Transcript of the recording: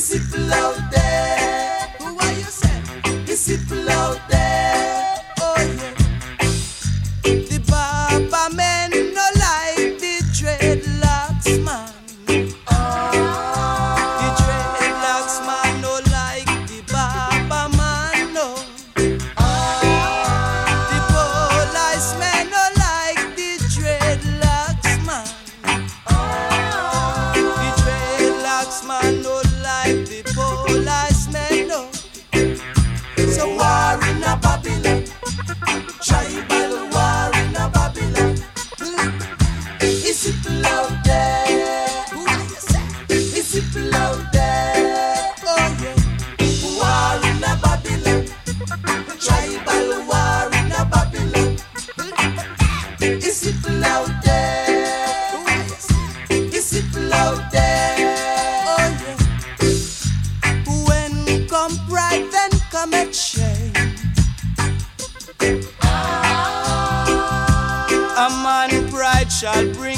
It's people out there. Who are you say? It's out there. Is it out there? Who are you say? Is it out there? Oh yeah. War in a Babylon. Tribal war in a Babylon. There? Who are you say? Is it out there? Oh yeah. When come pride, then come a shall bring